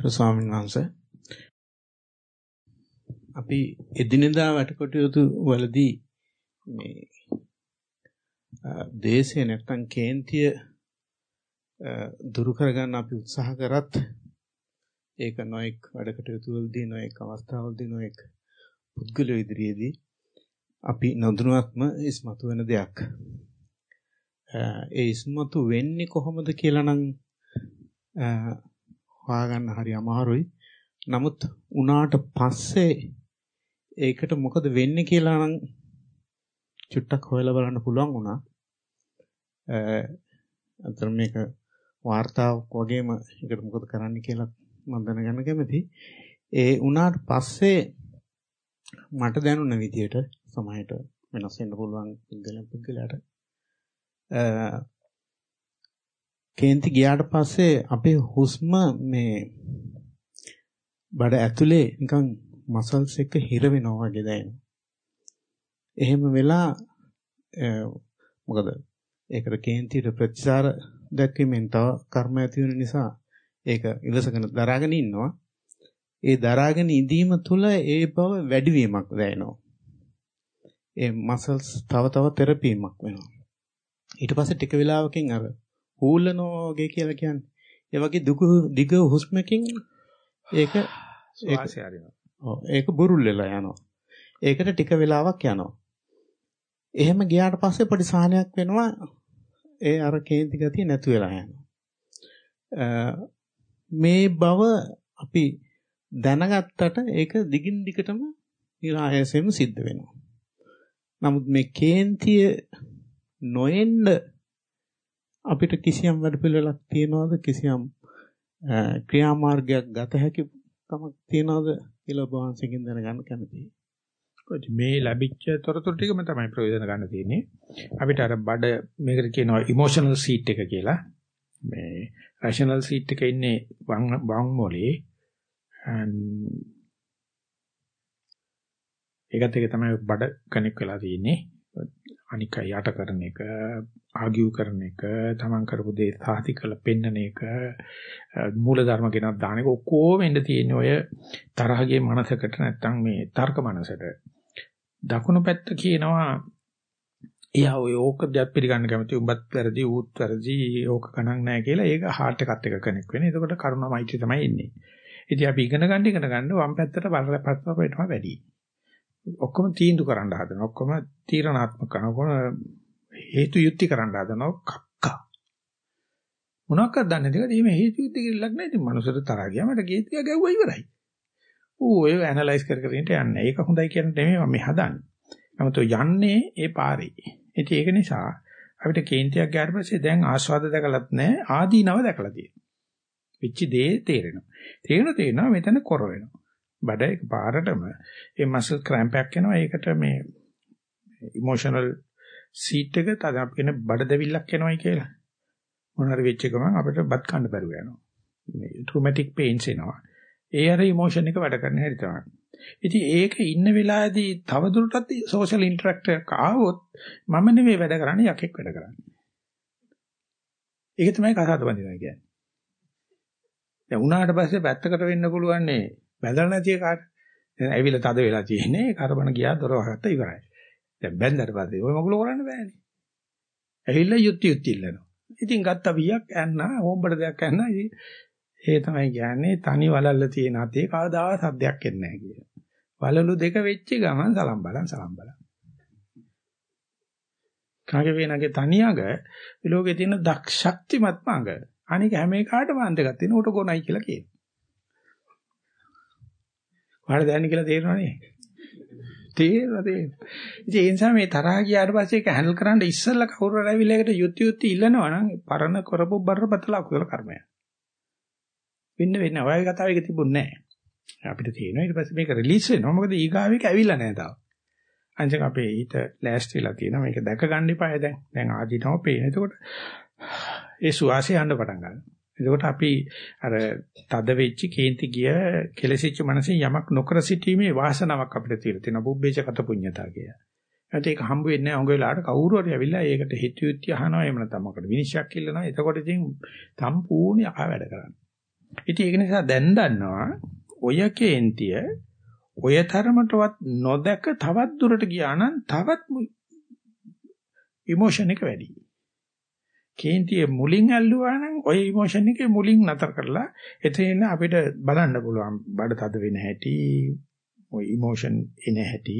ගරු ස්වාමීන් වහන්සේ අපි එදිනෙදා වැඩකටයුතු වලදී මේ දේශේ නැත්තම් කේන්තිය දුරු කරගන්න අපි උත්සාහ කරත් ඒක නොඑක් වැඩකටයුතු වලදී නොඑක් අවස්ථාවලදී නොඑක් පුද්ගල ඉදිරියේදී අපි නොදැනුවත්ම ඉස්මතු වෙන දෙයක්. ඒ ඉස්මතු වෙන්නේ කොහොමද කියලා නම් හොයාගන්න හරි අමාරුයි. නමුත් උනාට පස්සේ ඒකට මොකද වෙන්නේ කියලා නම් චුට්ටක් හොයලා බලන්න පුළුවන් වුණා. අතර මේක වார்த்தාවක් වගේම ඒකට මොකද කරන්න කියලා මම දැනගන්න කැමතියි. ඒ උනාට පස්සේ මට දැනුණ විදියට සමායට වෙනස් වෙන්න පුළුවන් පුද්ගලයන් පුද්ගලයාට කේන්ති ගියාට පස්සේ අපේ හුස්ම මේ බඩ ඇතුලේ නිකන් මසල්ස් එක හිර වෙනවා වගේ දැනෙනවා. එහෙම වෙලා මොකද ඒකට කේන්තියට ප්‍රතිචාර දැක්වීමෙන් තව කර්ම ඇති වෙන නිසා ඒක ඉවසගෙන දරාගෙන ඉන්නවා. ඒ දරාගෙන ඉඳීම තුළ ඒ බව වැඩිවීමක් දැනෙනවා. ඒ මසල්ස් තව තව තෙරපීමක් වෙනවා. ඊට පස්සේ ටික වෙලාවකින් අර හූලනවා වගේ කියලා කියන්නේ. ඒ වගේ දුක දිග හුස්මකින් ඒක ශ්වාසය හරිනවා. ඔව් ඒක බුරුල් වෙලා යනවා. ඒකට ටික වෙලාවක් යනවා. එහෙම ගියාට පස්සේ පොඩි සාහනයක් වෙනවා. ඒ අර කේන්ති ගතිය නැතු වෙලා යනවා. මේ බව අපි දැනගත්තට ඒක දිගින් දිගටම નિરાයසෙම සිද්ධ වෙනවා. නමුත් මේ කේන්තිය නොඑන්න අපිට කිසියම් වැඩපිළිවෙලක් තියනවද කිසියම් ක්‍රියාමාර්ගයක් ගත හැකි කමක් තියනවද කියලා ඔබ වහන්සේකින් දැනගන්න කැමතියි. මේ ලැබිච්ච තොරතුරු ටිකම තමයි ප්‍රයෝජන ගන්න තියෙන්නේ. අපිට අර බඩ මේකට කියනවා ඉමෝෂනල් සීට් එක කියලා. මේ රෂනල් සීට් එක ඉන්නේ වම් වම් මොලේ. ඒකත් එක තමයි බඩ කනෙක් වෙලා තියෙන්නේ. අනික යට කරන එක, ආගියු කරන එක, තමන් කරපු දේ සාති කළ පෙන්නන එක, මූල ධර්ම ගෙනත් දාන එක ඔක්කොම එන්න තියෙන්නේ ඔය තරහගේ මනසකට නැත්තම් මේ තර්ක මනසට. දකුණු පැත්ත කියනවා එයා ඔය ඕක දෙයක් පිළිගන්න කැමති උඹත් වැරදි ඌත් වැරදි ඕක ගණන් නැහැ කියලා ඒක හાર્ට් එකත් එක කනෙක් වෙන. එතකොට කරුණාමයිත්‍ය තමයි එන්නේ. ඉතින් අපි ඉගෙන ගන්න ඉගෙන ගන්න වම් පැත්තට පස්සට වෙනවා වැඩි. ඔක්කොම තීන්දුව කරන්න හදනවා. ඔක්කොම තීරණාත්මක කරනවා. හේතු යුක්ති කරන්න හදනවා. කක්කා. මොනවාක්ද දන්නේ නැතිකද මේ හේතු යුක්ති කියලා නැහැ. ඉතින් මනුස්සර තරහ ගියා මට ගේතිය ගැව්වා ඉවරයි. ඌ ඔය ඇනලයිස් කර කර ඉන්න යන්නේ. ඒක හොඳයි කියන නෙමෙයි මම මේ හදන්නේ. නමුත් යන්නේ ඒ පාරේ. ඉතින් ඒක නිසා අපිට කේන්තියක් ගියාට පස්සේ දැන් ආස්වාද දැකලත් නැහැ ආදීනව දැකලා තියෙනවා. වෙච්ච දේ තේරෙනවා. තේරෙන තේරෙනවා මෙතන කොර වෙනවා. බඩ එක පාරටම ඒ මසල් ක්‍රැම්ප් එකක් එනවා. ඒකට මේ ඉමෝෂනල් සීට් එක තද අපි කියන බඩ දෙවිල්ලක් එනවයි කියලා. මොන හරි වෙච්ච ගමන් අපිට බත් කන්න බැරුව යනවා. මේ ට්‍රොමැටික් පේන්ස් එනවා. ඒ අර ඉමෝෂන් එක වැඩ කරන හැටි තමයි. ඉතින් ඒක ඉන්න වෙලාවේදී තව දුරටත් සෝෂල් ඉන්ටරැක්ට් එකක් ආවොත් මම නෙවෙයි වැඩ කරන්නේ යකෙක් වැඩ කරන්නේ. ඒක තමයි කතාව බඳිනවා කියන්නේ. දැන් උනාට පස්සේ පැත්තකට වෙන්න පුළුවන් නේ බැඳලා නැති එකාට. දැන් ඇවිල්ලා තද වෙලා තියෙන්නේ කරබන ගියා දොර වහගත්ත ඉවරයි. දැන් බැඳලා පස්සේ ඔය මගුල කරන්න බෑනේ. ඇවිල්ලා යුක්ති යුක්ති ඉල්ලනවා. ඉතින් ගත්ත වියක් ඇන්නා හොම්බට දෙයක් ඇන්නා. ඒ තමයි කියන්නේ තනි වලල්ල තියෙන අතේ කවදාවත් සද්දයක් එන්නේ නැහැ කියලා. වලලු දෙක වෙච්ච ගමන් සලම් බලන් සලම් බලන්. කාගේ වේනගේ තනියඟ ලෝකේ තියෙන දක්ෂක්තිමත් මඟ. අනික හැම එකකටම අන්දගත් තියෙන උට ගොනයි කියලා කියනවා. ඔයාලා දැනන්නේ කියලා තේරෙනවනේ. තේරෙනවා තේරෙනවා. ඉතින් ඒ නිසා මේ තරහ ගියාට පස්සේ ඒක හැන්ඩල් කරන්න ඉස්සෙල්ලා කවුරු හරි ඇවිල්ලා ඒකට යුක්ති යුක්ති ඉල්ලනවා නම් පරණ කරපු බරපතල අකුසල කර්මයක්. වෙන්න වෙන්න ඔයගේ කතාව එක තිබුණේ නැහැ. අපිට තියෙනවා ඊට පස්සේ මේක රිලීස් වෙනවා. මොකද ඊගාවෙක ඇවිල්ලා නැහැ තාම. අනිත් අපේ හිත ලෑස්ති වෙලා තියෙනවා. මේක දැක ගන්න එපාය දැන්. දැන් ආදීනව පේන. එතකොට ඒ සුවාසය යන්න පටන් ගන්නවා. එතකොට අපි අර තද වෙච්ච කේන්ති ගිය කෙලසිච්ච මනසින් යමක් නොකර සිටීමේ වාසනාවක් අපිට තියෙලා තියෙනවා. බුබ්බේච කත පුඤ්ඤතා කිය. ඒත් ඒක හම්බ වෙන්නේ නැහැ. උඟ වෙලාවට කවුරු හරි ඇවිල්ලා ඒකට හිතුවිත්‍ය අහනවා එහෙම නැත්නම් මොකද විනිශ්චයක් ඉල්ලනවා. එතකොට ඉතින් සම්පූර්ණ ආ වැඩ කරන්නේ. ඉතින් ඒක නිසා දැන් දන්නවා ඔය කේන්තිය ඔය තරමටවත් නොදැක තවත් දුරට ගියා නම් තවත් ඉමෝෂන් එක වැඩි. කේන්තිය මුලින් ඇල්ලුවා නම් ওই ඉමෝෂන් එකේ මුලින් නතර කරලා එතන අපිට බලන්න පුළුවන් බඩ තද වෙන හැටි, ওই ඉමෝෂන් එන හැටි,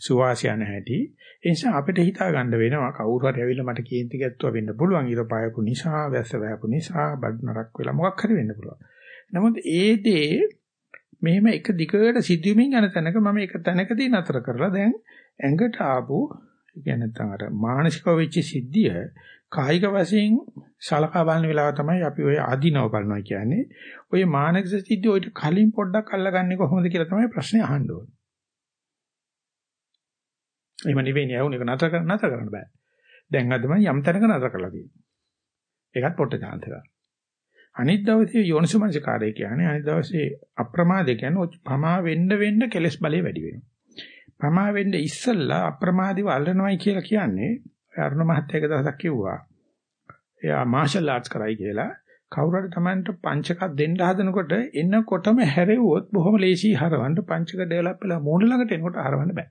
සුවාසය යන හැටි. ඒ නිසා අපිට හිතා ගන්න වෙනවා කවුරු හරි ඇවිල්ලා මට කේන්ති ගැත්තුවා වෙන්න පුළුවන්. ඊර පායපු නිසා, වැස්ස වැයපු නිසා, බඩ නරක් වෙලා මොකක් හරි වෙන්න පුළුවන්. නමුත් ඒ දේ මෙහෙම එක දිගට සිදුවීමින් යන තැනක මම එක තැනකදී නතර කරලා දැන් ඇඟට ආපු කියන්නේ නැත්නම් අර මානසික වෙච්ච සිද්ධිය කායික වශයෙන් සලකා බලන වෙලාව තමයි අපි ওই ආධිනව බලනවා කියන්නේ. ওই මානසික සිද්ධිය ඔයිට කලින් පොඩ්ඩක් අල්ලගන්නේ කොහොමද කියලා තමයි ප්‍රශ්නේ අහන්න ඕනේ. එහෙම නෙවෙයි යවුන එක නතර කරන්න නතර කරන්න බෑ. දැන් අද මම යම් තැනක නතර කරලා තියෙනවා. ඒකත් පොට්ට chance එකක්. අනිත් දවසේ යෝනිසමනසිකාරය කියන්නේ අනිත් දවසේ අප්‍රමාදේ කියන්නේ පමා වෙන්න වෙන්න කෙලස් බලය වැඩි වෙනවා. පමා වෙන්න ඉස්සෙල්ලා අප්‍රමාදීව අල්ලනවයි කියලා කියන්නේ අරුණ මහත්තයාගේ දවසක් කිව්වා. එයා මාෂල් ආර්ට්ස් කරයි කියලා කවුරු හරි Tamanට පංචකක් දෙන්න හදනකොට එනකොටම හැරෙව්වොත් බොහොම ලේසි හරවන්න පංචක ඩෙවලොප් වෙලා මූණ ළඟට එනකොට හරවන්න බෑ.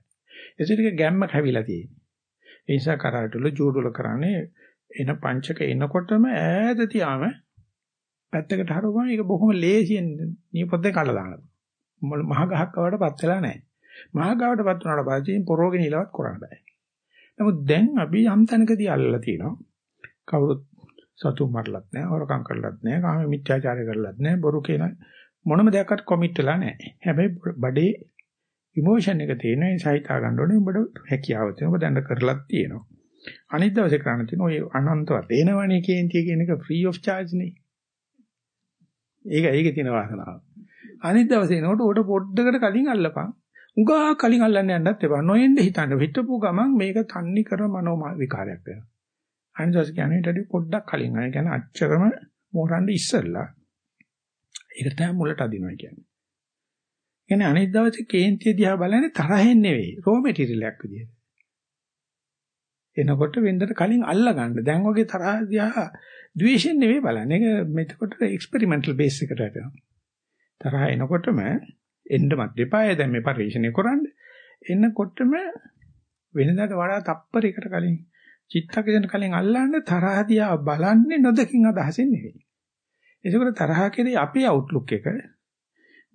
ඒ ටික ගැම්ම කැවිලා තියෙන්නේ. ඒ නිසා කරාටවල ජූඩුල කරන්නේ එන පංචක එනකොටම ඈත තියාම පැත්තකට හරවුවම ඒක බොහොම ලේසියෙන් නියපොත්තේ කඩලා දානවා. මහ ගහක් වඩපත් වෙලා නැහැ. මහ ගහකටපත් වුණාට පස්සේ පොරෝගෙන ඉලවත් කරන්න බෑ. නමුත් දැන් අපි යම් තැනකදී අල්ලලා තියෙනවා. කවුරුත් සතු මරලත් නැහැ, හොරකම් කරලත් නැහැ, කාම මිත්‍යාචාරය කරලත් නැහැ, බොරු කියන මොනම දෙයක්වත් කොමිට් වෙලා නැහැ. හැබැයි බඩේ ඉමෝෂන් එක තියෙන නිසා හිතා ගන්න ඕනේ ඔබට හැකියාව තියෙනවා. ඔබ දැන් කරලත් තියෙනවා. අනිත් දවසේ කරන්න තියෙන ඔය අනන්තවත් එනවනේ කේන්තිය කියන එක ෆ්‍රී ඔෆ් charge නේ. ඒක ඒකේ තියෙන වාසනාව. අනිත් දවසේ එනකොට උඩ පොඩ්ඩකට කලින් අල්ලපන්. උගා කලින් අල්ලන්න යන්නත් එපා. නොයෙන්න හිතන්න. හිතපු ගමන් මේක තන්නි කර මනෝ විකාරයක් වෙනවා. අනිත් දවසේ කියන්නේ ඊට වඩා පොඩ්ඩක් කලින්. ඒ කියන්නේ අච්චරම මෝරන්න ඉස්සෙල්ලා. ඒක තමයි මුලට අදිනවා කියන්නේ. කියන්නේ අනිත් දවසේ කේන්තිය දිහා බලන්නේ තරහෙන් නෙවෙයි. රෝ මැටීරියල් එකක් විදියට. එනකොට වෙන්දට කලින් අල්ල ගන්න. දැන් වගේ තරහ දිහා ද්වේෂයෙන් නෙවෙයි බලන්නේ. ඒක මෙතකොට එක්ස්පෙරිමන්ටල් බේස් එකට වැටෙනවා. තරහ එනකොටම එන්නමත් දෙපාය දැන් මේ පරිශ්‍රණය කරන්න. එනකොටම වෙනදාට වඩා තප්පරයකට කලින් චිත්තකයන් කලින් අල්ලන්නේ තරහ දිහා බලන්නේ නොදකින් අදහසින් නෙවෙයි. ඒකෝට තරහ කෙරේ අපේ අවුට්ලුක් එක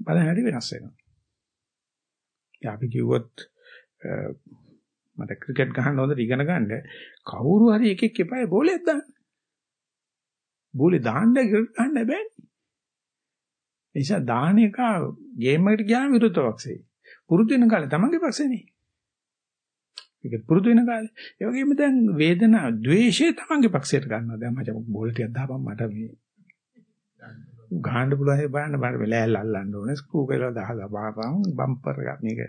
බලන හැටි වෙනස් වෙනවා. අපි කිව්වොත් මට ක්‍රිකට් ගහන්න හොඳට ඉගෙන ගන්න කවුරු හරි එකෙක් එපායි බෝලයක් දාන්න. බෝලේ දාන්න ගන්න බෑනේ. නිසා දාන එක ගේම් එකට ගියාම විරුද්ධ පක්ෂේ. පුරුදු වෙන කාලේ තමන්ගේ පක්ෂේනේ. ඒක පුරුදු වෙන කාලේ. ඒ වගේම දැන් වේදනා, ද්වේෂය තමන්ගේ පක්ෂයට ගන්නවා. දැන් මචං බෝල ටිකක් දාපන් මට මේ ගහන්න පුළුවන් ඒ බලන්න බර වෙලෑල් අල්ලන්න ඕනේ ස්ක්‍රූ කරලා දහලා බාපන් බම්පර් එක මේක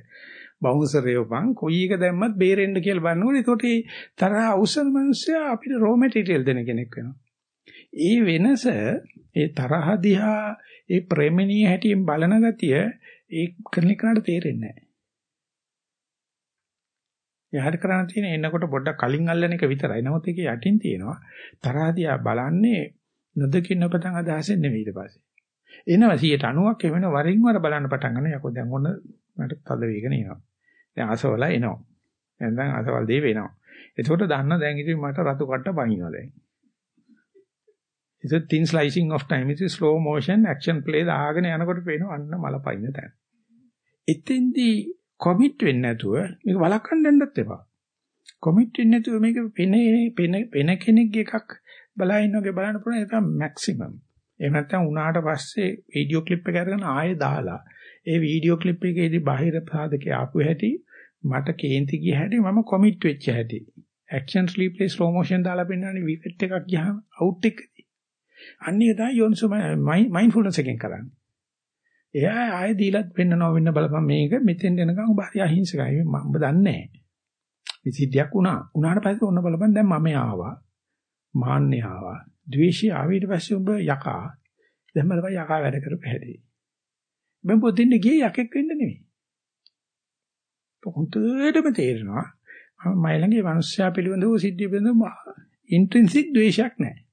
බවුන්සර් එකපන් කොයි එක දැම්මත් බේරෙන්න කියලා බලනකොට ඒකට තරහ අවසන් මිනිස්සයා අපිට රෝ මැටීරියල් දෙන කෙනෙක් වෙනවා. ඒ වෙනස ඒ තරහ දිහා ඒ ප්‍රේමණීය හැටියෙන් බලන ගතිය ඒ කරන එකට තේරෙන්නේ නැහැ. යහට කරන්න තියෙන එන්නකොට පොඩ්ඩක් කලින් අල්ලන එක විතරයි. නමුත් ඒකේ යටින් තියෙනවා තරහ දිහා බලන්නේ නොදකින්න පටන් අදහසෙන් නෙවෙයි ඊට පස්සේ. එනවා 90ක් එවෙන වරින් වර බලන්න පටන් ගන්න. යකෝ දැන් ඔන්න මට තද වේගන එනවා. දැන් අසවල එනවා. දැන් දැන් අසවල් දේ වෙනවා. එතකොට දන්න දැන් ඉතින් මට රතු කට්ට පනිනවා දැන්. It's a thin slicing of time it's a slow motion action play දාගෙන යනකොට පේනවා අන්න මල පයින් තැන. එතෙන්දී කොමිට් වෙන්නේ නැතුව මේක වළක්වන්න යන්නත් එපා. කොමිට් වෙන්නේ නැතුව මේක පෙන පෙන කෙනෙක්ගේ එකක් බලා ඉන්නෝගේ බලන්න පුළුවන් ඒක මැක්සිමම්. එහෙම නැත්නම් උනාට පස්සේ වීඩියෝ ක්ලිප් එක අරගෙන ආයෙ දාලා ඒ වීඩියෝ ක්ලිප් එකේදී බාහිර සාධකේ ආපු හැටි මට කේන්ති ගිය හැටි මම කොමිට් වෙච්ච හැටි. ඇක්ෂන් රීප්ලේ ස්ලෝ මොෂන් දාලා පෙන්නන්නේ විකට් එකක් ගියාම අවුට් එකදී. අන්නේ තමයි යොන්සෝ මයින්ඩ්ෆුල්නස් එකෙන් කරන්නේ. එයා ආයෙ දීලත් පෙන්නනවා වෙන්න බලපන් මේක මෙතෙන් එනකම් ඔබ හරි අහිංසකයි මම දන්නේ නැහැ. විසිද්ධියක් වුණා. උනාට පස්සේ ඔන්න බලපන් දැන් මම ආවා. මාන්නේ ආවා. ද්වේෂය ආව ඊට පස්සේ ඔබ යකා. දැන් බලපන් යකා වැඩ කරපැහැදී. මම පොදින්න ගියේ යකෙක් වෙන්න නෙමෙයි. හොඳටම තේරෙනවා මම ළඟේ මිනිස්සයා පිළිබඳව සිද්ධිය පිළිබඳව ඉන්ට්‍රින්සික් ද්වේෂයක් නැහැ.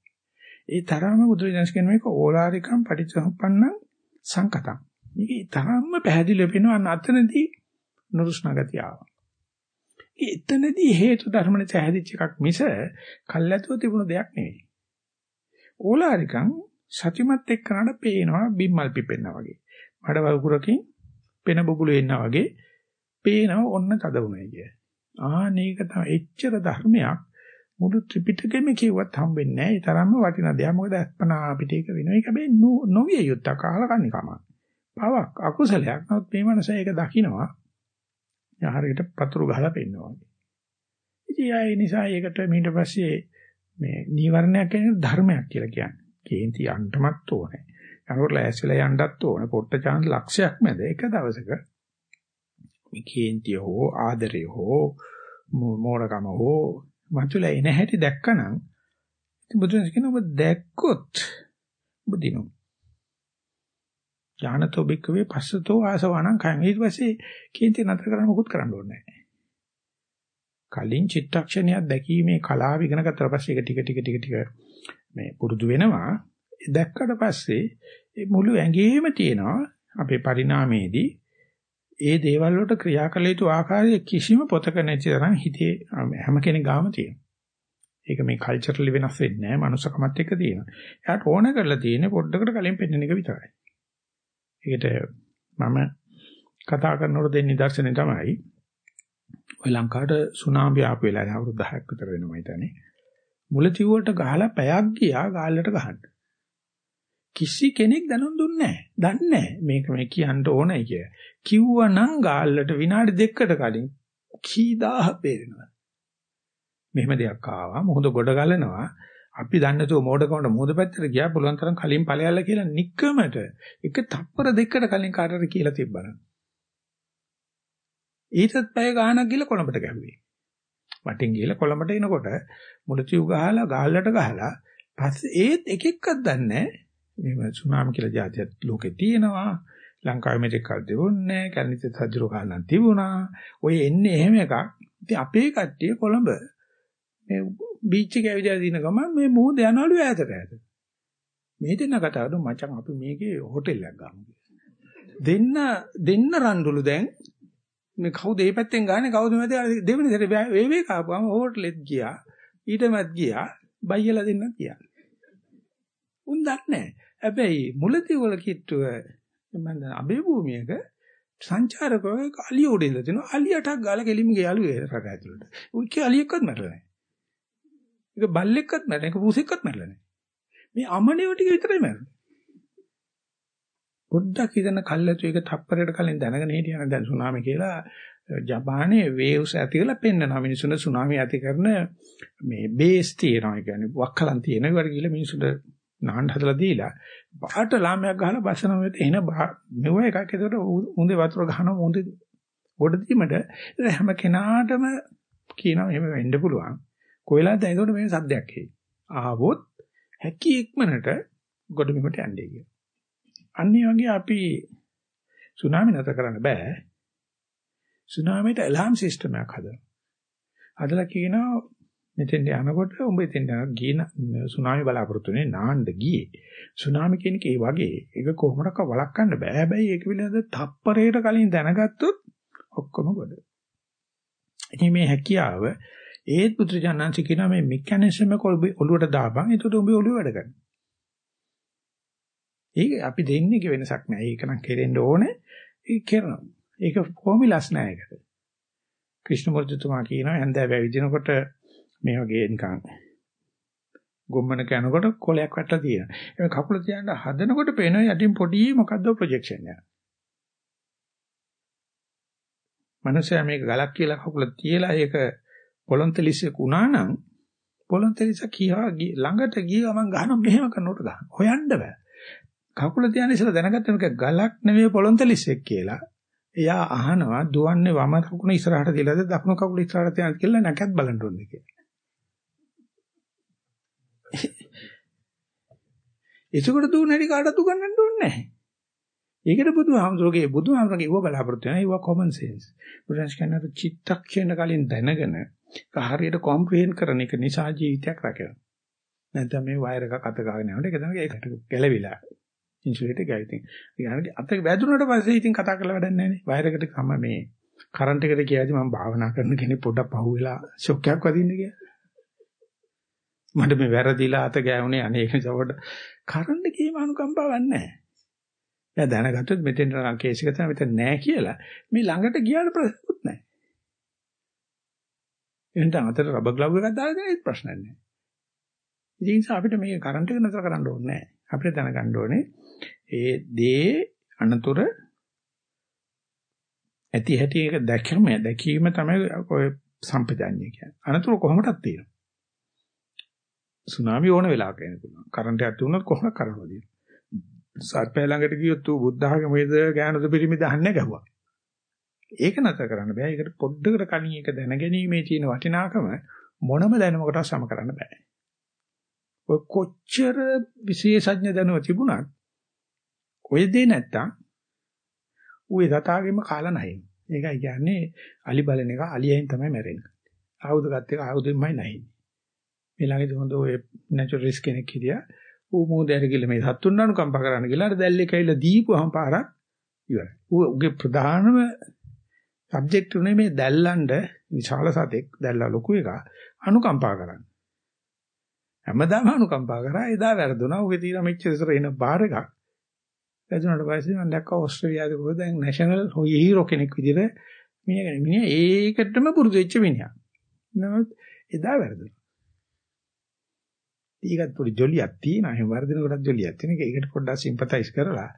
ඒ තරම බුදුරජාණන් කියන මේක ඕලාරිකම් පටිච්චසමුප්පන්න සංකතම්. මේක තරම්ම පැහැදිලිව වෙනවා අතනදී නුරුස්නා ගතිය ආවා. එතනදී හේතු ධර්ම නිසා හැදිච්ච එකක් මිස කල්ැතුව තිබුණ දෙයක් නෙවෙයි. ඕලාරිකම් සතිමත් එක්කනට පේනවා බිම්මල් පිපෙන්නා වගේ. මඩ වගුරකින් පෙන බුබුලු එන්නා වගේ පේනවා ඔන්න තද වුණයි කිය. ආනේක තමයි එච්චර ධර්මයක් මුළු ත්‍රිපිටකෙම කිව්වත් හම්බෙන්නේ නැහැ. ඒ තරම්ම වටිනා දෙයක්. මොකද අස්පනා අපිට ඒක වෙනවා. ඒක හැබැයි නොවිය යුත්තක් අහලා කන්නේ කම. පවක් අකුසලයක්. නමුත් මේ මනස ඒක දකිනවා. හරියට පතුරු ගහලා පෙන්නවා. ඉතින් ඒ නිසා ඒකට ඊට පස්සේ මේ නීවරණයක් කියන්නේ ධර්මයක් කියලා කියන්නේ. කේන්ති යන්නමත් ඕනේ. යනකොට ලෑස්තිලා යන්නත් ඕනේ. පොට්ට chance ලක්ෂයක් මැද එක දවසක මේ කේන්තිය හෝ ආදරය හෝ මෝඩකම හෝ මතුලා එන හැටි දැක්කනම් ඉතින් බුදුන් කියන ඔබ දැක්කොත් බුදිනු. ඥානතෝ බික්කවේ පස්සතෝ ආසවණං කයං ඊට පස්සේ කේන්ති නතර කරන්න මොකුත් කරන්න ඕනේ නැහැ. කලින් චිත්තක්ෂණයක් දැකීමේ කලාව ඉගෙන ගත්තා පස්සේ ඒක ටික ටික ටික ටික මේ පුරුදු වෙනවා. දැක්කට පස්සේ ඒ මුළු ඇඟේම තියෙනවා අපේ පරිණාමයේදී ඒ දේවල් වලට ක්‍රියා කළ යුතු ආකාරය කිසිම පොතක නැති තරම් හිතේ හැම කෙනෙක් ගාම තියෙනවා. ඒක මේ කල්චරලි වෙනස් වෙන්නේ නැහැ. මනුස්සකමත් එක්ක තියෙනවා. එයාට ඕන කරලා තියෙන්නේ පොඩ්ඩකට කලින් පෙන්වන එක විතරයි. ඒකට මම කතා කරනකොට දෙන්න නිදර්ශනේ තමයි ඔය ලංකාවට සුනාමි ආපු වෙලාවේ අවුරුදු 10ක් විතර වෙනවා හිතන්නේ. මුලතිව් වලට ගහලා පැයක් ගියා ගාල්ලට ගහන්න. කිසි කෙනෙක් දැනුම් දුන්නේ නැහැ. දන්නේ නැහැ මේක මේ කියන්න ඕනයි කිය. කිව්වනම් ගාල්ලට විනාඩි දෙකකට කලින් කී දාහ බේරෙනවා. මෙහෙම දෙයක් ආවා. මොහොත ගොඩ ගලනවා. අපි දන්නේ නැතුව මෝඩකමට මෝද පැත්තට ගියා පුළුවන් තරම් කලින් ඵලයල්ල කියලා නික්කමට එක තප්පර දෙකකට කලින් කාටද කියලා තිබ්බනම්. ඊටත් පැය ගාණක් ගිහලා කොළඹට ගැහුවේ. වටින් ගිහලා කොළඹට එනකොට මුලතිව් ගහලා ගාල්ලට ගහලා පස්සේ ඒත් එක එක්කක් දන්නේ නැහැ. සුනාමි කියලා જાතියක් ලෝකේ තියෙනවා. ලංකාවේ මෙතෙක් කල් තිබුණේ නැහැ. කැලණිත සජ්ජරෝ කාලම් තිබුණා. ඔය එන්නේ එහෙම එකක්. ඉතින් අපේ කට්ටිය කොළඹ මේ බීච් එකේ ඇවිදලා දින ගමන් මේ මොහොත යනවලු ඈතට ඈත. මේ දෙන්න කතා කරන මචං අපි මේකේ හෝටල් එකක් ගමු. දෙන්න දෙන්න රණ්ඩුලු දැන් මේ කවුද මේ පැත්තෙන් ගානේ කවුද මැද දෙවෙනි සැරේ වේ වේ කාපුවම හෝටලෙත් ගියා ඊටමත් ගියා බයියලා දෙන්නත් ගියා. උන් දන්නේ හැබැයි මුලදී වල කිට්ටුව මම දන්න අබේ භූමියක සංචාරකව අලිය උඩ ඉඳලා තිනවා අලියටක් ගාලා කෙලින්ම ගියාලු ඒ රට ඇතුළට. උයි කිය අලියෙක්වත් මැරලා නැහැ. ඒක බල්ලෙක්වත් මැරෙන්නේ ඒක පුසෙක්වත් මැරෙලා නැහැ. මේ අමනියෝ ටික විතරයි මැරෙන්නේ. පොඩ්ඩක් හිතන කල්ැතු එක තප්පරයකට කලින් දැනගෙන හිටියන දැන් සුනාමි කියලා ජපානයේ වේව්ස් ඇති කරලා පෙන්නනවා මිනිසුන්ට සුනාමි ඇති කරන මේ බේස් තියෙනවා කියන්නේ වක්කලන් තියෙන ඒවට කියලා මිනිසුන්ට නාන්න හදලා දීලා පාට ලාමයක් ගහලා බස්සන වෙත එන මෙව එකක් ඒකට උඳේ වතුර ගහනවා උඳේ ගොඩ දීමට හැම කෙනාටම කියනවා එහෙම වෙන්න පුළුවන් කොයිලාද එතකොට මේ සද්දයක් එයි. ආවොත් හැකි ඉක්මනට ගොඩබිමට යන්නේ කියලා. අනිත් වගේ අපි සුනාමි නැතර කරන්න බෑ. සුනාමියට ඇලාම් සිස්ටම් එකක් හදලා. හදලා කියනවා මෙතෙන් යනකොට උඹ එතෙන් ගින සුනාමි බලාපොරොත්තු වෙන්නේ නාන්න ගියේ. සුනාමි කියන එක ඒ වගේ ඒක කොහොමඩක්ක වළක්වන්න බෑ. හැබැයි ඒක පිළිබඳ තප්පරයකට කලින් දැනගත්තොත් ඔක්කොම ගොඩ. ඉතින් මේ හැකියාව ඒත් පුත්‍රජානන්සේ කියනවා මේ මෙකැනිසම් එක ඔළුවට දාපන් එතකොට උඹේ ඔළුව වැඩ කරනවා. ඒක අපි දෙන්නේක වෙනසක් නෑ. ඒක නම් කෙරෙන්න ඕනේ. ඒක කරනවා. ඒක ෆෝමියුලාස් නෑ ඒකට. ක්‍රිෂ්ණමූර්තිතුමා කියනවා හන්දෑ වැවිදිනකොට මේ වගේ නිකන් ගොම්මන කනකොට කොලයක් වැටලා තියෙනවා. ඒ කකුල තියන්න හදනකොට පේනවා යටින් පොඩි මොකද්ද ප්‍රොජෙක්ෂන් එක. මනුස්සයා මේක ගලක් කියලා කකුල තියලා ඒක පොලොන්තලිසෙක් වුණා නම් පොලොන්තලිස කියා ළඟට ගිය ගමන් ගහන මෙහෙම කරනකොට ගන්න. හොයන්න බෑ. කකුල තියන ඉස්සලා දැනගත්ත මේක ගලක් නෙවෙයි පොලොන්තලිසෙක් කියලා. එයා අහනවා දුවන්නේ වම කකුල ඉස්සරහට තියලාද දකුණු කකුල ඉස්සරහට තියනද කියලා නැකත් බලන්න ඕනේ කියලා. එතකොට දුවන හැටි කාටවත් උගන්වන්න ඕනේ නැහැ. ඒකට බුදුහාමුදුරගේ බුදුහාමුදුරගේ ඊව බලාපොරොත්තු වෙනවා ඊව කොමන් සෙන්ස්. බුදුන්ස් කියනවා චිත්තක්ෂණ කලින් දැනගෙන හරියට කොම්ප්‍රිහෙන්ඩ් කරන එක නිසා ජීවිතයක් රැකෙනවා. නැත්නම් මේ වයර් එකක් අත ගාගෙන යනකොට ඒක තමයි ඒකට ගැලවිලා. ඉන්සුලේටර් එක ඉතින්. ඊගානට අත වැදුනට පස්සේ ඉතින් කතා කරලා වැඩක් නැහැ නේ. වයර් එකට සම මේ කරන්ට් එකට කියලාදී මම භාවනා කරන කෙනෙක් පොඩ්ඩක් පහුවෙලා ෂොක් එකක් වදින්න කියලා. මට මේ වැරදිලා අත ගෑවුනේ අනේ ඒක නිසා පොඩ්ඩ කරන්ට් කීම අනුකම්පාවක් නැහැ. එයා දැනගත්තොත් මෙතෙන් කේස් එක තමයි මෙතන නැහැ කියලා මේ ළඟට ගියාට ප්‍රශ්නකුත් නැහැ. එහෙනම් අතට රබර් ග්ලව් එකක් දාලා දෙන ප්‍රශ්නයක් නැහැ. ඉතින් අපිට මේ කරන්ට් එක නතර කරන්න ඕනේ නැහැ. අපිට දැනගන්න ඕනේ ඒ දේ අනතුර ඇති හැටි එක දැකීම දැකීම තමයි ඔය සම්පජාඤ්ඤය කියන්නේ. අනතුරු කොහොමදක් තියෙනවා. සුනාමි ඕන වෙලාවක එන්න පුළුවන්. කරන්ට් එකක් තුනක් කොහොමද කරනවද? සර්පය ළඟට ගියොත් ඌ බුද්ධහගේ මොකද ගෑනුද පිරිමි දහන්නේ ගැහුවා. ඒක නැතර කරන්න බෑ. ඒකට පොඩ්ඩකට කණි එක දැනගැනීමේ තියෙන වටිනාකම මොනම දැනුමකට සම කරන්න බෑ. ඔය කොච්චර විශේෂඥ දැනුම තිබුණත් ඔය දේ නැත්තම් ඌ ඒ තථාගෙම කාලා නැහැ. ඒකයි කියන්නේ අලි බලන එක අලියෙන් තමයි මැරෙන්නේ. ආයුධ ගත්ත එක ආයුධෙන්මයි නැහැ. මේ ළඟදී හොඳ ඔය නැචරලිස්ට් කෙනෙක් හිටියා. ඌ මොහොතේ ගිහලා මේ සත්තුන් අනුකම්ප කරන්න ගිහලා අර දැල්ලේ කැවිලා දීපුවම පාරක් ඉවරයි. ඌගේ ප්‍රධානම සබ්ජෙක්ට් උනේ මේ දැල්ලන්ඩ විශාල සතෙක් දැල්ලා ලොකු එක අනුකම්පා කරන්න. හැමදාම අනුකම්පා කරා එදා වැරදුනා. ඌගේ තියෙන මෙච්චර ඉස්සර එන බාර එකක්. වැදුනට පස්සේ මම දැක්කා ඕස්ට්‍රේලියාවේ කොහොමද දැන් නැෂනල් හීරෝ කෙනෙක් විදිහට මිනිහා මිනිහා ඒකටම පුරුදු වෙච්ච මිනිහා. නමුත් එදා වැරදුනා. ඊගත් පොඩි ජොලියක් තියෙනවා. එහෙම වර්ධන කොටත් ජොලියක් තියෙන එක. ඒකට පොඩ්ඩක් සිම්පතයිස් කරලා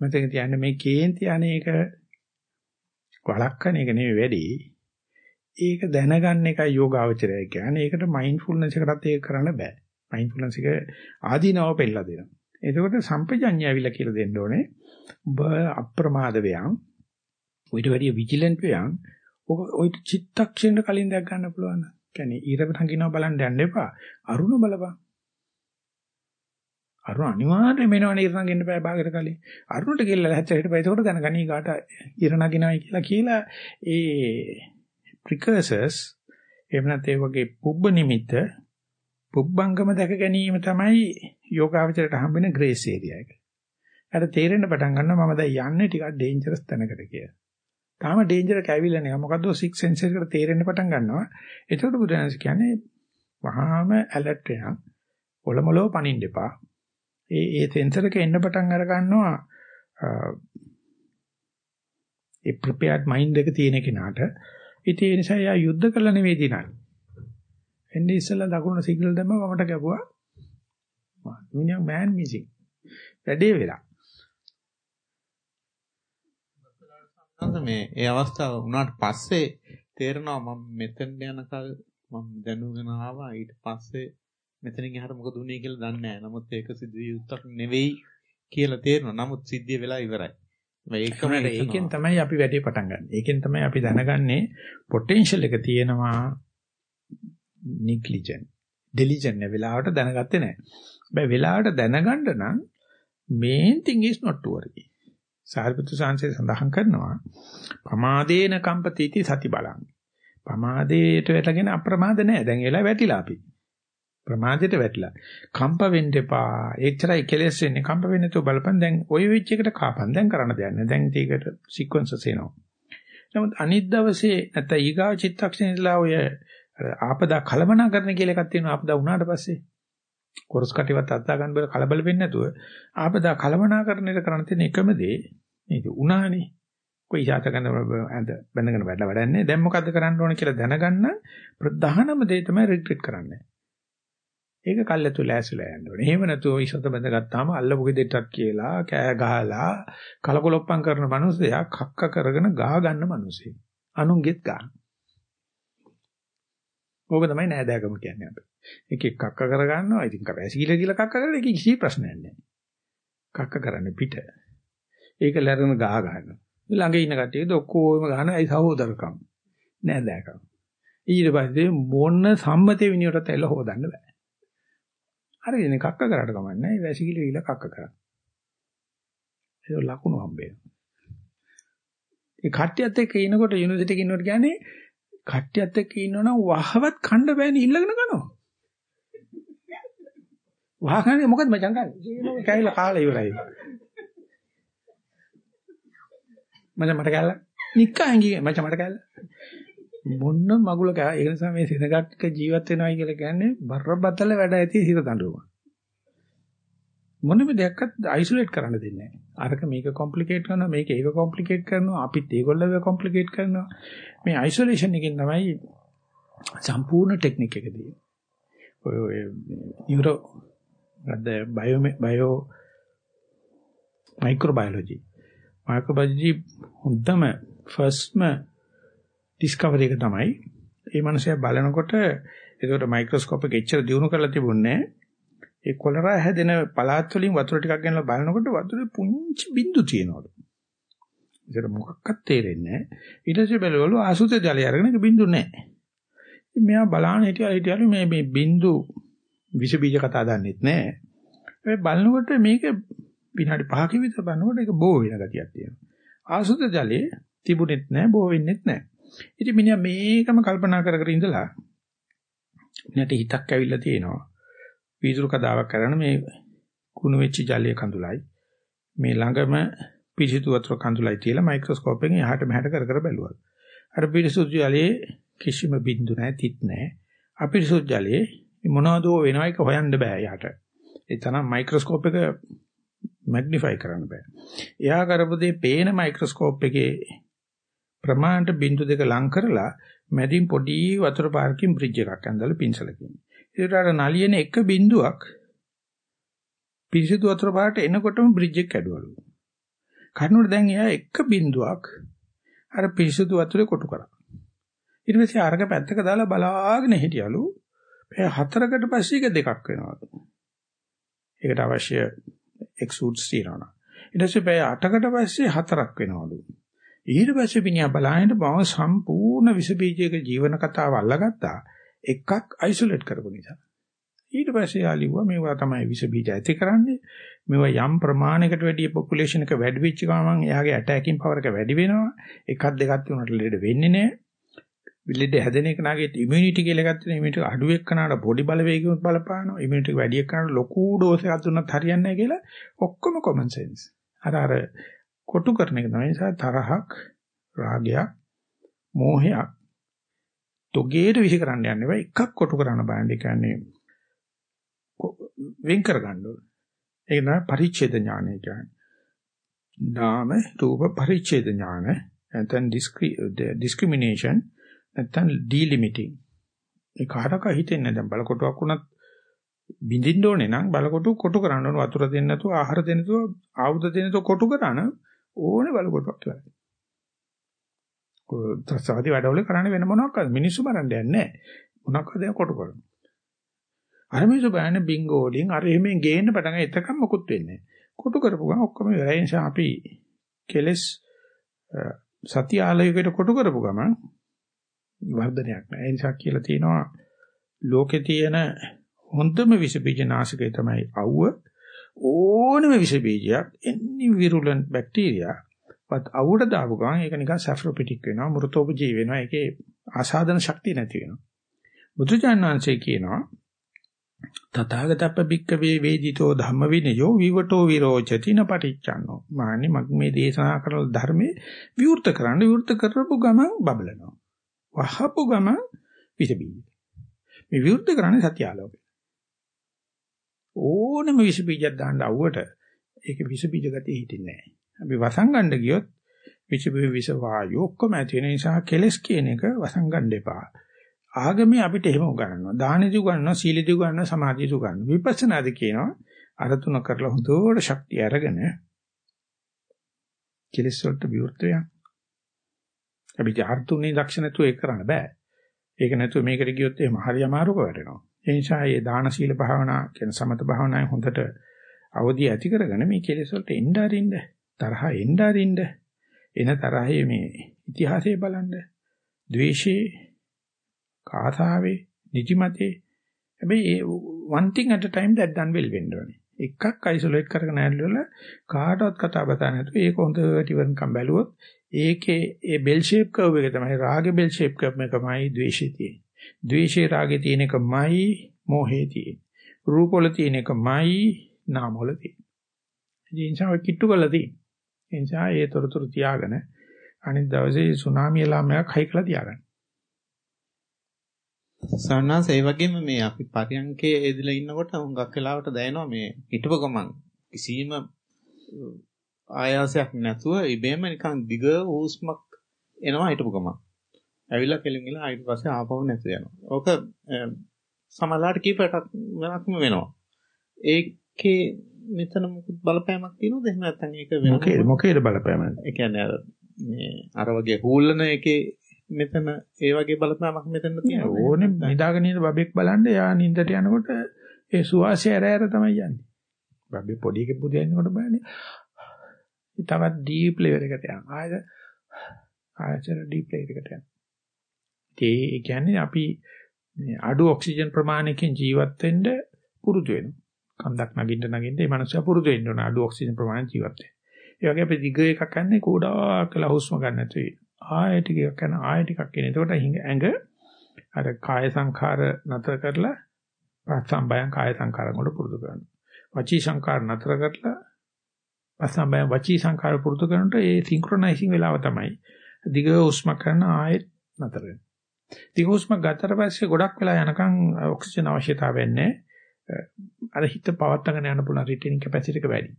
මතක තියාගන්න මේ කේන්ති අනේක වළක්කන එක නෙවෙයි වැඩි. ඒක දැනගන්න එකයි යෝගාවචරය කියන්නේ. ඒකට මයින්ඩ්ෆුල්නස් එකටත් ඒක කරන්න බෑ. මයින්ඩ්ෆුල්නස් එක ආදීනව පෙන්නලා දෙනවා. එතකොට සම්පජඤ්ඤය ඇවිල්ලා කියලා දෙන්න ඕනේ. ඔබ අප්‍රමාද වෙයන්. ඊට වැඩිය විජිලන්ට් වෙයන්. ඔක ඔය චිත්තක්ෂණයට කලින් දැක් ගන්න පුළුවන්. කියන්නේ ඊරව නගිනවා බලන්න යන්න එපා. අරුණ බලපන්. අරුණ අනිවාර්යයෙන්ම එනවනේ ඉර නගින්න බෑ භාගයට කලින්. අරුණට කියලා හැච්ච හිටපයි ඒකට දැනගනී කාට ඉර නගිනවයි කියලා කියලා ඒ ප්‍රිකර්සර්ස් එහෙම නැත්නම් ඒ වගේ පුබ්බ නිමිත්ත පුබ්බංගම දැක ගැනීම තමයි යෝගාවචරයට හම්බෙන ග්‍රේස් ඒරියා එක. අර තේරෙන්න පටන් ගන්නවා මම දැන් යන්නේ ටිකක් ඩේන්ජරස් තැනකට කියලා. තාම ඩේන්ජර් කැවිලා නෑ. මොකද සික්ස් සෙන්සර් එකට තේරෙන්න පටන් ගන්නවා. එතකොට බුදුරජාණන් කියන්නේ වහාම ඇලර්ට් වෙනවා. ඔලමලව පනින්න එපා. ඒ ඒ සෙන්සර් එක එන්න පටන් අර ගන්නවා ඒ ප්‍රිපෙයාර්ඩ් මයින්ඩ් එක තියෙන කෙනාට ඉතින් ඒ නිසා යා යුද්ධ කළ නෙවෙයි දිනන්නේ. එන්නේ ඉස්සෙල්ලා දකුණ සිග්නල් දැම්ම වමට ගැපුවා. මිනිහා මෑන් මිසින්. වැඩේ වෙලා. මේ ඒ අවස්ථාව වුණාට පස්සේ තේරෙනවා මම මෙතෙන් යනකල් මම දැනුගෙන ආවා ඊට පස්සේ මෙතනින් එහාට මොකද උනේ කියලා දන්නේ නැහැ. නමුත් ඒක සිද්ධිය යුත්තක් නෙවෙයි කියලා තේරෙනවා. නමුත් සිද්ධිය වෙලා ඉවරයි. ඒකම ඒකෙන් තමයි අපි වැඩේ පටන් ගන්න. ඒකෙන් තමයි අපි දැනගන්නේ පොටෙන්ෂල් එක තියෙනවා නිග්ලිජන්. ඩෙලිජන් වෙලාවට දැනගත්තේ නැහැ. හැබැයි වෙලාවට දැනගන්න නම් main thing is not to worry. Sariputra සාංශය සඳහන් කරනවා ප්‍රමාදේන කම්පතිති සති බලං. ප්‍රමාදයට වැටගෙන අප්‍රමාද නැහැ. දැන් ඒලා වැටිලා අපි. ප්‍රමාදයට වැටිලා. කම්ප වෙන්න එපා. එච්චරයි කෙලස් වෙන්නේ. කම්ප වෙන්නේ તો බලපන් දැන් ওই වෙච්ච එකට කාපන්. දැන් කරන්න දෙයක් නැහැ. දැන් ඒකට සීක්වන්සස් එනවා. නමුත් අනිත් දවසේ නැත්නම් ඊගාව චිත්තක්ෂණයලා ඔය ආපදා කලමනාකරණ කියලා එකක් තියෙනවා. ආපදා වුණාට පස්සේ කොරස් කටිවත් අත්දා ගන්න බැල කලබල වෙන්නේ නැතුව ආපදා කලමනාකරණයට කරන්න තියෙන එකම දේ මේක උනානේ. කොයි යාත ගන්න ඇඳ බැඳගෙන වැඩ වැඩන්නේ. දැන් මොකද්ද කරන්න ඕන කියලා දැනගන්න ප්‍රධානම දේ තමයි රිග්‍රෙට් කරන්නේ. ඒක කල්ැතු ලෑස්තිලා යන්න ඕනේ. එහෙම නැතුව ඉසත බඳගත්තාම අල්ලපු ගෙදෙට්ටක් කියලා කෑ ගහලා කලකොලොප්පම් කරන මිනිසයා කක්ක කරගෙන ගහ ගන්න මිනිසෙක්. අනුන්ගෙත් ගන්න. ඕක තමයි නෑදෑකම කියන්නේ අපිට. එකෙක් කක්ක කර ගන්නවා. ඉතින් කැපැසිල කියලා කක්ක කරලා ඒක කිසි ප්‍රශ්නයක් නෑ. කක්ක කරන්නේ පිට. ඒක ලැරෙන ගහ ගන්නවා. ළඟ ඉන්න කට්ටියද ඔක්කොම ගහන අයි සහෝදරකම්. නෑදෑකම. ඊට පස්සේ මොන සම්මතේ විනියටත් ඇල්ල හොදන්න බෑ. හරියනේ කක්ක කරාට කමන්නේ. වැසිකිලි විල කක්ක කරා. ඒක ලකුණු හම්බෙනවා. ඒ කට්ටියත් එක්ක ඉනකොට යුනිවර්සිටි එකේ ඉන්නකොට කියන්නේ කට්ටියත් එක්ක ඉන්නවනම් වහවත් කණ්ඩ බෑනේ ඉල්ලගෙන ගනවා. වහකන්නේ මොකද මචං කන්නේ? කැවිලා කාලා ඉවරයි. මචං මට කැල්ල. නික්කා හැංගි මචං මට කැල්ල. මොන්න මගුල කෑ ඒ නිසා මේ සිනගක්ක ජීවත් වෙනවයි කියලා කියන්නේ බරපතල වැඩ ඇති හිත දඬුවම. මොනම දෙයක්වත් අයිසොලේට් කරන්න දෙන්නේ නැහැ. අරක මේක කොම්ප්ලිකේට් කරනවා මේක ඒක කොම්ප්ලිකේට් කරනවා අපිත් ඒගොල්ලෝ කොම්ප්ලිකේට් කරනවා. මේ අයිසොලේෂන් එකෙන් තමයි සම්පූර්ණ ටෙක්නික් එක තියෙන්නේ. ඔය ඔය නියුරෝ අද බයෝ බයෝ මයික්‍රෝබයොලොජි මයික්‍රෝබයොලොජි හොඳම ෆස්ට්ම ඩිස්කවරි එක තමයි ඒ මනුස්සයා බලනකොට ඒකට මයික්‍රොස්කෝප් එක එච්චර දියුණු කරලා තිබුණේ ඒ කොලරා හැදෙන පළාත් වලින් වතුර ටිකක් ගෙනලා බලනකොට වතුරේ පුංචි බින්දු තියෙනවලු. ඒකට මොකක්වත් තේරෙන්නේ නැහැ. ඊට පස්සේ බැලුවලු ආසුත ජලය අරගෙන ඒක බින්දු නැහැ. මෙයා බලන්න හිටියා හිටියලු මේ මේ බින්දු විස බීජ කතා දන්නෙත් නැහැ. ඒ බලනකොට මේක විනාඩි 5ක විතර බලනකොට ඒක බෝ වෙන ගතියක් තියෙනවා. ආසුත ජලයේ තිබුණෙත් නැහැ බෝ වෙන්නෙත් නැහැ. ඉතින් මිනිහා මේකම කල්පනා කර කර ඉඳලා මිනිහට හිතක් ඇවිල්ලා තියෙනවා. වීදුරු කතාවක් කරන මේ කුණු වෙච්ච ජලයේ කඳුලයි මේ ළඟම පිරිසිදු වතුර කඳුලයි තියලා මයික්‍රොස්කෝප් එකෙන් එහාට මෙහාට කර කර බැලුවා. අර පිරිසිදු ජලයේ කිසිම බින්දු නැහැ, තිත් නැහැ. අපිරිසිදු ජලයේ මොනවදෝ වෙනවා එක හොයන්න බෑ යට. ඒ තරම් මයික්‍රොස්කෝප් එක මැග්නිෆයි කරන්න බෑ. එයා කරපු දේ පේන මයික්‍රොස්කෝප් එකේ ප්‍රමාණයට බිඳු දෙක ලං කරලා මැදින් පොඩි වතුර පාරකින් බ්‍රිජ් එකක් ඇඳලා පින්සලකින්. ඒකට අර නලියන එක බිඳුවක් පිරිසිදු වතුර පාරට එනකොටම බ්‍රිජ් එක කැඩුවලු. කර්ණුට දැන් එයා එක බිඳුවක් අර පිරිසිදු වතුරේ කොටු කරා. ඊට පස්සේ අරක පැත්තක දාලා බලාගෙන හිටියලු. පැය හතරකට පස්සේ ඒක දෙකක් වෙනවලු. ඒකට අවශ්‍ය එක්සූට්ස් තියනවා. ඊට පස්සේ පැය 8කට පස්සේ හතරක් වෙනවලු. ඊට පස්සේ පිනියා බලහින්ද මම සම්පූර්ණ විස බීජයක ජීවන කතාව අල්ලගත්තා. එකක් අයිසොලේට් කරපු නිසා. ඊට පස්සේ ආලිව්වා මේවා තමයි විස බීජ ඇති කරන්නේ. මේවා යම් ප්‍රමාණයකට වැඩි පොපුලේෂන් එක වැඩි වෙච්ච ගමන් එයාගේ ඇටැකින් පවර් එක වැඩි වෙනවා. එකක් දෙකක් තුනට ලෙඩ වෙන්නේ නැහැ. ලෙඩ හැදෙන එක නාගේ ඉමුනිටි කියලා ගත්තම ඉමුනිටි අඩු එක්කනට බොඩි බලවේගයත් බලපානවා. ඉමුනිටි වැඩි එක්කනට ලොකු ඩෝස් එකක් දුන්නත් හරියන්නේ නැහැ කියලා ඔක්කොම කොමන් සෙන්ස්. අර අර කොටු කරන එක තමයි. නිසා තරහක් රාගයක් මෝහයක් තොගේට විශ් කරන්න යන්න බෑ එකක් කොටු කරන්න බලන්න. ඒ කියන්නේ වෙන් කර ගන්න ඕනේ. ඒක නෑ පරිච්ඡේද ඥානය කියන්නේ. නාම රූප පරිච්ඡේද ඥාන නැත්නම් discrimination නැත්නම් delimiting. ඒ කාටක හිතෙන්නේ දැන් බලකොටුවක් වුණත් බින්දින්න ඕනේ නම් බලකොටු කොටු කරන්න ඕන. වතුර දෙන්න නැතුව ආහාර දෙන්න නැතුව ආයුධ දෙන්න නැතුව කොටු කරාන ඕනේ බලකොටුවක් කියලා. තස්සාදී වැඩවල කරන්නේ වෙන මොනවාක්ද මිනිස්සු මරන්න යන්නේ නැහැ. මොනවාක්ද කොටු කරන්නේ. අර මිනිස්සු බෑනේ බින්ගෝ වලින් අර එහෙමෙන් ගේන්න පටන් ගන්න එතකම් මොකුත් වෙන්නේ නැහැ. කොටු කරපු ගමන් ඔක්කොම ඉවරයි. නිසා අපි කෙලස් සත්‍ය ආලයකට කොටු කරපු ගමන් වර්ධනයක් නැහැ. ඒ නිසා කියලා තියෙනවා ලෝකේ තියෙන හොඳම විස බීජ නාශකය තමයි අවුව. ඕනම විස බීජයක් any virulent bacteria වත් අවුවට දාපු ගමන් ඒක නිකන් සැෆ්‍රොපිටික් වෙනවා මෘතෝපජී වෙනවා. ඒකේ ආසාදන ශක්තිය නැති වෙනවා. බුදුචානන්සේ කියනවා තථාගතප්ප භික්කවේ වේදිතෝ ධම්ම විනයෝ විවටෝ විරෝචති න පටිච්චන්නෝ මාන්නේ මම මේ දේශනා කරන ධර්මයේ විවෘත කරන්න විවෘත කරපු ගමන් බබලනවා. වහපු ගමන් විස බීජ මේ විවෘත කරන්නේ සත්‍ය ආලෝකය ඕනම විස බීජයක් දාන්න අවුවට ඒක විස බීජ ගතිය හිටින්නේ නැහැ. අපි වසංගණ්ඩ ගියොත් විස බීජ විස වායු ඔක්කොම ඇති වෙන නිසා කෙලස් කියන එක වසංගණ්ඩ එපා. ආගමේ අපිට එහෙම උගන්වනවා. දානෙදි උගන්වනවා, සීලෙදි උගන්වනවා, සමාධියදි උගන්වනවා. විපස්සනාදි කියනවා අර තුන කරලා හොඳට ශක්තිය අරගෙන කෙලස් වලට විවෘත වෙනවා. අපි ජාර්තුනේ ලක්ෂණ තු ඒක කරන්න බෑ. ඒක නැතුව මේකට ගියොත් එහෙම හරි අමාරුක වැටෙනවා. ඒ නිසා මේ දාන සීල භාවනා කියන සමත භාවනාවේ හොඳට අවදි ඇති කරගෙන මේ කෙලෙස් වලට එන්න අරින්න තරහ එන්න අරින්න එන තරහේ මේ ඉතිහාසය බලන්න ද්වේෂේ කාතාවේ නිදිමතේ. හැබැයි one thing at a time that done will වෙන්න ඕනේ. එකක් අයිසොලේට් කරගෙන ඇල්ලලා කාටවත් කතා බතා නැතුව ඒක හොඳට ඉවරනකම් බැලුවොත් ඒකේ ඒ බෙල් ෂේප් කර්ව් එක තමයි රාගේ බෙල් ෂේප් කර්ව් එකමයි ද්වේෂේ තියෙන්නේ. ද්වේෂේ රාගේ තියෙන එකමයි මෝහේ තියෙන්නේ. රූප වල තියෙන එකමයි නාම වල තියෙන්නේ. ඒ නිසා ඔය කිට්ටු කරලා තියෙන්නේ. ඒ නිසා ඒ තොරතුරු තියාගෙන අනිත් දවසේ සුනාමිය ලාමයක් හයි කරලා තියාගන්න. සර්ණාස ඒ වගේම මේ අපි පරියන්කේ එදිලා ඉන්නකොට හුඟක් වෙලාවට දැනෙනවා මේ හිටපු ගමන් කිසිම ආයාසයක් නැතුව ඉබේම නිකන් දිග හුස්මක් එනවා හිටපු ගමන්. ඇවිල්ලා කෙලින් ගිහලා ඊට පස්සේ ආපහු නැතු වෙනවා. ඕක සමහරවිට කීපයකට වෙනක්ම වෙනවා. ඒකේ මෙතන මොකද බලපෑමක් තියෙනවද එහෙම නැත්නම් ඒක වෙන මොකේද මොකේද බලපෑම? ඒ කියන්නේ මේ අර වගේ හූල්ලන එකේ මෙතන ඒ වගේ බලපෑමක් මෙතන තියෙනවා. ඕනේ නිදාගෙන ඉන්න බබෙක් බලන්න යා නින්දට යනකොට ඒ සුවාසය ඇර ඇර තමයි යන්නේ. බබේ පොඩි එකේ පුදිය ඉන්නකොට බලන්නේ. තවත් ඩීප් ලෙවල් එකට යනවා. ආයෙත් ආයෙත් ඩීප් ලෙවල් එකට යනවා. ඒ කියන්නේ අපි අඩු ඔක්සිජන් ප්‍රමාණයකින් ජීවත් වෙන්න පුරුදු වෙනවා. කන්දක් නගින්න නගින්න මේ මනුස්සයා පුරුදු වෙන්න ඕන අඩු ඔක්සිජන් ප්‍රමාණය ජීවත් වෙන්න. ඒ වගේ අපි දිග එකක් ගන්න කෝඩාක් කළා හුස්ම ගන්න නැතුව ආයෙ ටිකක් කරන ආයෙ ටිකක් එන. එතකොට ඇඟ අර කාය සංඛාර නතර කරලා පස්සම්බයං කාය සංඛාර වල පුරුදු කරනවා. වචී සංඛාර නතර කරලා පස්සම්බයං වචී සංඛාර පුරුදු කරනකොට ඒ සින්ක්‍රොනයිසිං වෙලාව තමයි. දිග හුස්ම කරන ආයෙත් නතර වෙනවා. දිග හුස්ම ගත්තට පස්සේ ගොඩක් වෙලා යනකම් ඔක්සිජන් අවශ්‍යතාවයක් නැහැ. අර හිත පවත්වාගෙන යන්න පුළුවන් රිටේනින් කැපැසිටි එක වැඩි.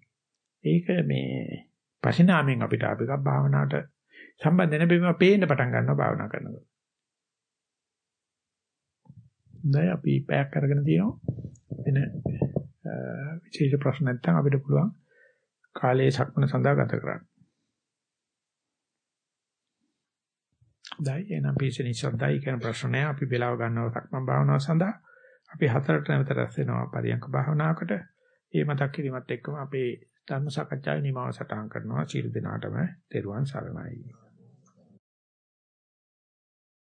ඒක මේ පරිණාමයෙන් අපිට අප එකක් භාවනාවට සම්බන්ධ වෙන බෙම පේන්න පටන් ගන්නවා භාවනා කරනකොට. දැන් අපි පැයක් අරගෙන තියෙනවා. වෙන විශේෂ ප්‍රශ්න නැත්නම් අපිට පුළුවන් කාලයේ සක්මන සඳහා ගත කරන්න. දැන් එනම් පිළිසෙන ඉස්සරදයි කියන ප්‍රශ්නය අපි බෙලාව ගන්නවා සක්මන් භාවනාව සඳහා. අපි හතරට නැවත රැස් වෙනවා පරියන්ක භාවනාවකට. ඒ මතක් කිරීමත් එක්කම අපේ ධර්ම සාකච්ඡාවේ නිමාව සටහන් කරනවා. චිර දිනාටම තෙරුවන් සරණයි.